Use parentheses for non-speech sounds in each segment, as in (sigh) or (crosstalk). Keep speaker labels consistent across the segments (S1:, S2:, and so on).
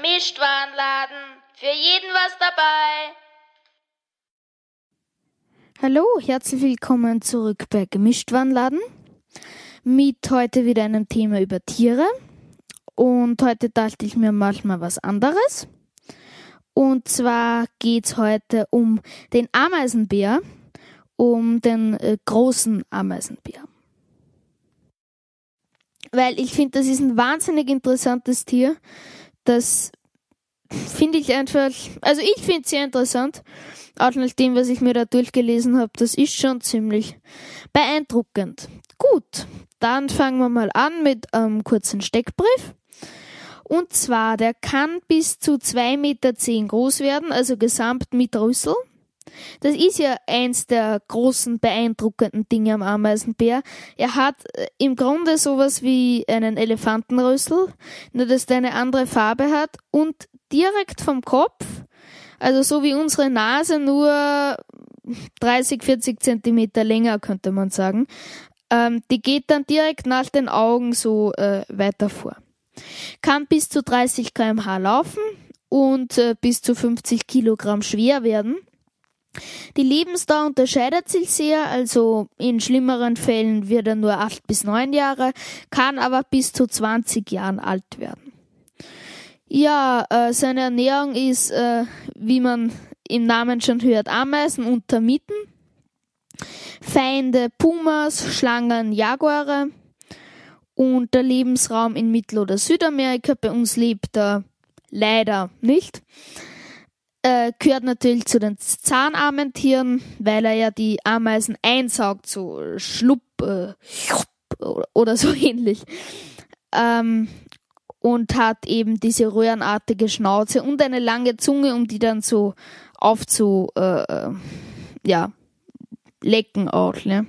S1: Gemischtwarenladen. Für jeden was dabei.
S2: Hallo, herzlich willkommen zurück bei Gemischtwarenladen. Mit heute wieder einem Thema über Tiere. Und heute dachte ich mir manchmal was anderes. Und zwar geht's heute um den Ameisenbär, um den äh, großen Ameisenbär. Weil ich finde, das ist ein wahnsinnig interessantes Tier. Das finde ich einfach, also ich finde es sehr interessant. Auch nach dem, was ich mir da durchgelesen habe, das ist schon ziemlich beeindruckend. Gut, dann fangen wir mal an mit einem kurzen Steckbrief. Und zwar, der kann bis zu zwei Meter zehn groß werden, also gesamt mit Rüssel. Das ist ja eins der großen beeindruckenden Dinge am Ameisenbär. Er hat äh, im Grunde sowas wie einen Elefantenrüssel, nur dass der eine andere Farbe hat und direkt vom Kopf, also so wie unsere Nase, nur 30, 40 Zentimeter länger, könnte man sagen. Ähm, die geht dann direkt nach den Augen so äh, weiter vor. Kann bis zu 30 kmh laufen und äh, bis zu 50 Kilogramm schwer werden. Die Lebensdauer unterscheidet sich sehr, also in schlimmeren Fällen wird er nur acht bis neun Jahre, kann aber bis zu 20 Jahren alt werden. Ja, äh, seine Ernährung ist, äh, wie man im Namen schon hört, Ameisen und Termiten. Feinde Pumas, Schlangen, Jaguare. Und der Lebensraum in Mittel- oder Südamerika, bei uns lebt er leider nicht äh, gehört natürlich zu den zahnarmen Tieren, weil er ja die Ameisen einsaugt, so schlupp äh, oder so (laughs) ähnlich. Ähm, und hat eben diese röhrenartige Schnauze und eine lange Zunge, um die dann so aufzu, äh, äh ja, lecken auch, ne?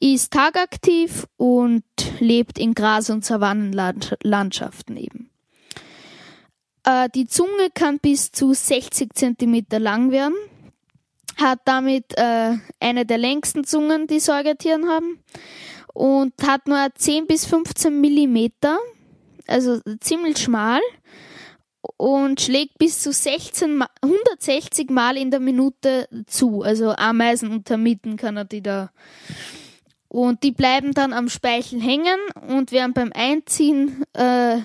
S2: Ist tagaktiv und lebt in Gras- und Savannenlandschaften eben. Äh, die Zunge kann bis zu 60 Zentimeter lang werden, hat damit äh, eine der längsten Zungen, die Säugetieren haben und hat nur 10 bis 15 Millimeter, also ziemlich schmal und schlägt bis zu 16, 160 Mal in der Minute zu. Also Ameisen und Termiten kann er die da. Und die bleiben dann am Speichel hängen und werden beim Einziehen äh,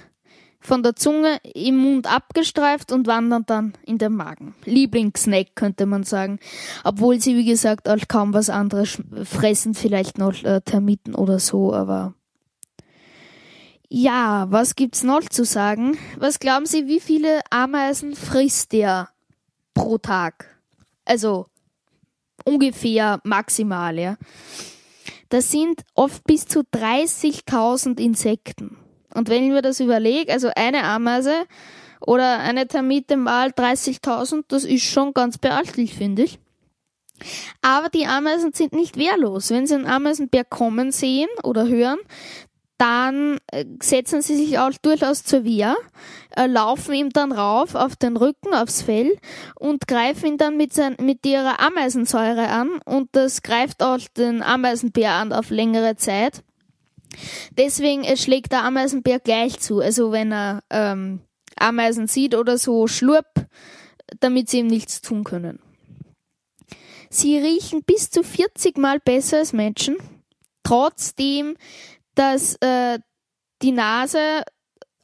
S2: von der Zunge im Mund abgestreift und wandern dann in den Magen. Lieblingssnack könnte man sagen. Obwohl sie, wie gesagt, auch kaum was anderes fressen, vielleicht noch äh, Termiten oder so, aber ja, was gibt's noch zu sagen? Was glauben Sie, wie viele Ameisen frisst der pro Tag? Also ungefähr maximal, ja. Das sind oft bis zu 30.000 Insekten. Und wenn ich mir das überlege, also eine Ameise oder eine Termite mal 30.000, das ist schon ganz beachtlich, finde ich. Aber die Ameisen sind nicht wehrlos. Wenn sie einen Ameisenbär kommen sehen oder hören, dann äh, setzen sie sich auch durchaus zur Wehr, äh, laufen ihm dann rauf auf den Rücken, aufs Fell und greifen ihn dann mit, sein, mit ihrer Ameisensäure an und das greift auch den Ameisenbär an auf längere Zeit. Deswegen es schlägt der Ameisenbär gleich zu. Also wenn er ähm, Ameisen sieht oder so, schlurp, damit sie ihm nichts tun können. Sie riechen bis zu 40 Mal besser als Menschen, trotzdem, dass äh, die Nase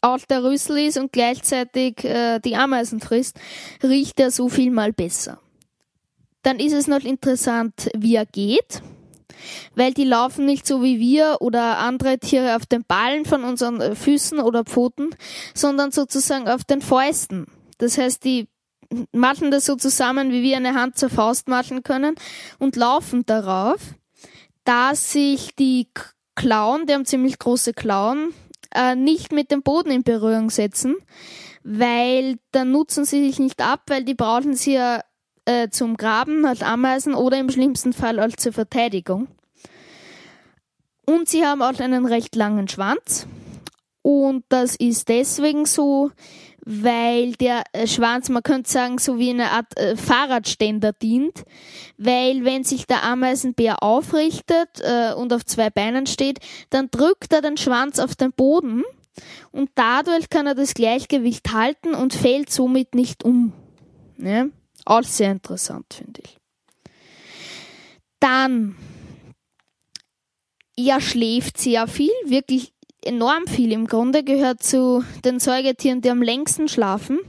S2: auch der Rüssel ist und gleichzeitig äh, die Ameisen frisst, riecht er so viel mal besser. Dann ist es noch interessant, wie er geht weil die laufen nicht so wie wir oder andere Tiere auf den Ballen von unseren äh, Füßen oder Pfoten, sondern sozusagen auf den Fäusten. Das heißt, die machen das so zusammen, wie wir eine Hand zur Faust machen können und laufen darauf, da sich die Klauen, die haben ziemlich große Klauen, äh, nicht mit dem Boden in Berührung setzen, weil dann nutzen sie sich nicht ab, weil die brauchen sie ja äh, zum Graben als Ameisen oder im schlimmsten Fall als zur Verteidigung. Und sie haben auch einen recht langen Schwanz. Und das ist deswegen so, weil der äh, Schwanz, man könnte sagen, so wie eine Art äh, Fahrradständer dient, weil wenn sich der Ameisenbär aufrichtet äh, und auf zwei Beinen steht, dann drückt er den Schwanz auf den Boden und dadurch kann er das Gleichgewicht halten und fällt somit nicht um. Ja? Auch sehr interessant, finde ich. Dann, er schläft sehr viel, wirklich enorm viel im Grunde, gehört zu den Säugetieren, die am längsten schlafen.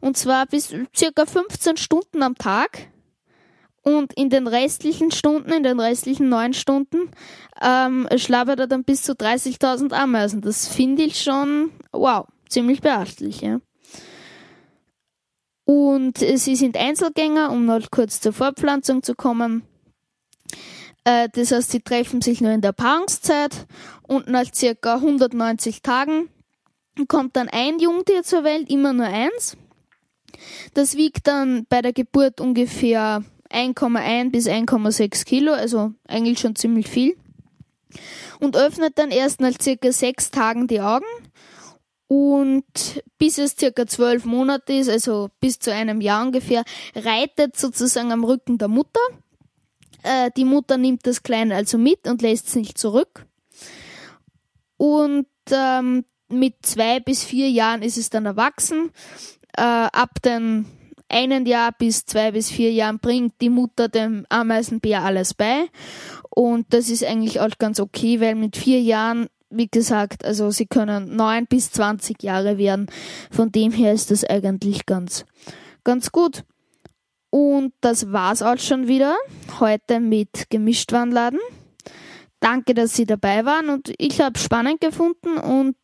S2: Und zwar bis circa 15 Stunden am Tag. Und in den restlichen Stunden, in den restlichen neun Stunden, ähm, schlabert er dann bis zu 30.000 Ameisen. Das finde ich schon, wow, ziemlich beachtlich, ja. Und sie sind Einzelgänger, um noch kurz zur Fortpflanzung zu kommen. Äh, das heißt, sie treffen sich nur in der Paarungszeit und nach circa 190 Tagen kommt dann ein Jungtier zur Welt, immer nur eins. Das wiegt dann bei der Geburt ungefähr 1,1 bis 1,6 Kilo, also eigentlich schon ziemlich viel. Und öffnet dann erst nach circa sechs Tagen die Augen. Und bis es circa zwölf Monate ist, also bis zu einem Jahr ungefähr, reitet sozusagen am Rücken der Mutter. Äh, die Mutter nimmt das Kleine also mit und lässt es nicht zurück. Und ähm, mit zwei bis vier Jahren ist es dann erwachsen. Äh, ab den einen Jahr bis zwei bis vier Jahren bringt die Mutter dem Ameisenbär alles bei. Und das ist eigentlich auch ganz okay, weil mit vier Jahren, wie gesagt, also sie können neun bis zwanzig Jahre werden. Von dem her ist das eigentlich ganz, ganz gut. Und das war's auch schon wieder heute mit Gemischtwarenladen. Danke, dass Sie dabei waren und ich habe spannend gefunden und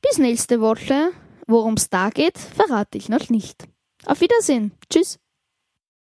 S2: bis nächste Woche. Worum es da geht, verrate ich noch nicht. Auf Wiedersehen. Tschüss.